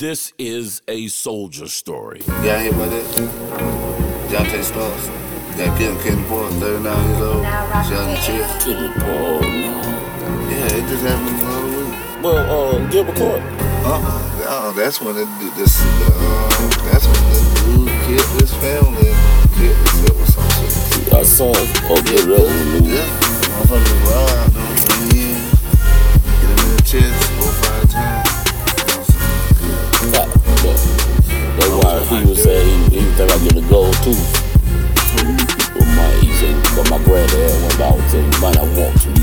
This is a soldier story. Y'all hit by that? Deontay Stars. Got killed, Kenny Paul, 39 years old. Shot in the chest. Kenny Paul, no. Yeah, it just happened the other week. Well, uh, Gilbert Court. Uh, oh, that's when it, this, uh, that's when the dude killed his family and killed himself or some shit. I saw oh, the other Yeah, Well, my, said, but my granddad eh, went down and you might not want to.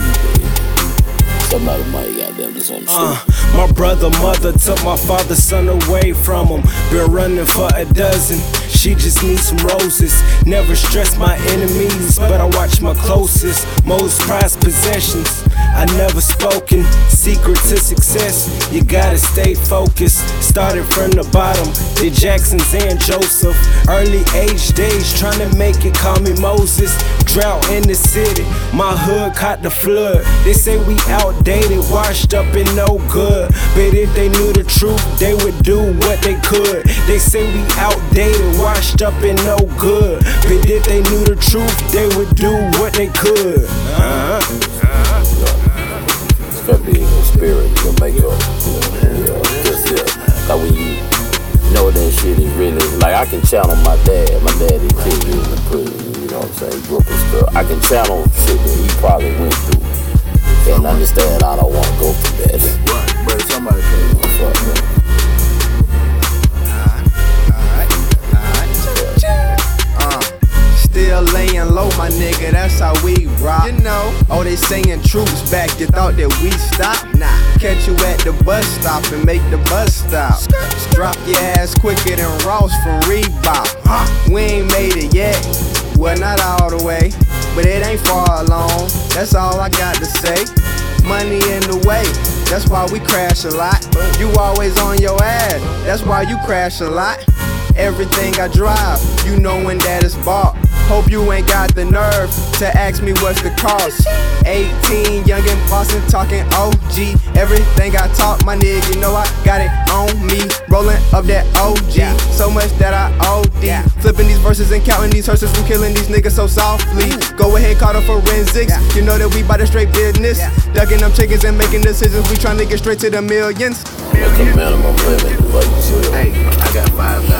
Somebody might goddamn this Uh, my brother, mother took my father's son away from him. Been running for a dozen. She just needs some roses. Never stress my enemies, but I watch my closest. Most prized possessions. I never spoken. Secret to success. You gotta stay focused. Started from the bottom. The Jacksons and Joseph. Early age days trying to make it. Call me Moses. Drought in the city. My hood caught the flood. They say we outdated, washed up and no good. But if they knew the truth, they would do what they could. They say we outdated, washed up and no good. But if they knew the truth, they would do what they could. Uh-huh. It's gotta be your spirit, your makeup. Yeah, just, yeah. Like when you know that shit is really, like I can channel my dad. My dad is killed in the prison, you know what I'm saying? I can channel shit that he probably went through. And understand I don't want to go through that. Right, but somebody paid me. Fuck that. Uh, still laying low, my nigga, that's how we rock. You know, oh, they saying troops back, you thought that we stop? Nah, catch you at the bus stop and make the bus stop. Drop your ass quicker than Ross from Reebok. Huh? We ain't made it yet, well, not all the way, but it ain't far along. That's all I got to say. Money in the way, that's why we crash a lot. You always on your ass, that's why you crash a lot. Everything I drive, you knowin' that it's bought. Hope you ain't got the nerve to ask me what's the cost. 18, young in Boston, talking OG. Everything I talk, my nigga, you know I got it. Rolling up that OG, yeah. so much that I OD. Yeah. Flipping these verses and counting these hearses, we killing these niggas so softly. Go ahead, call the forensics. Yeah. You know that we buy the straight business. Ducking them chickens and making decisions, we trying to get straight to the millions. What's the minimum limit? Hey, I got five.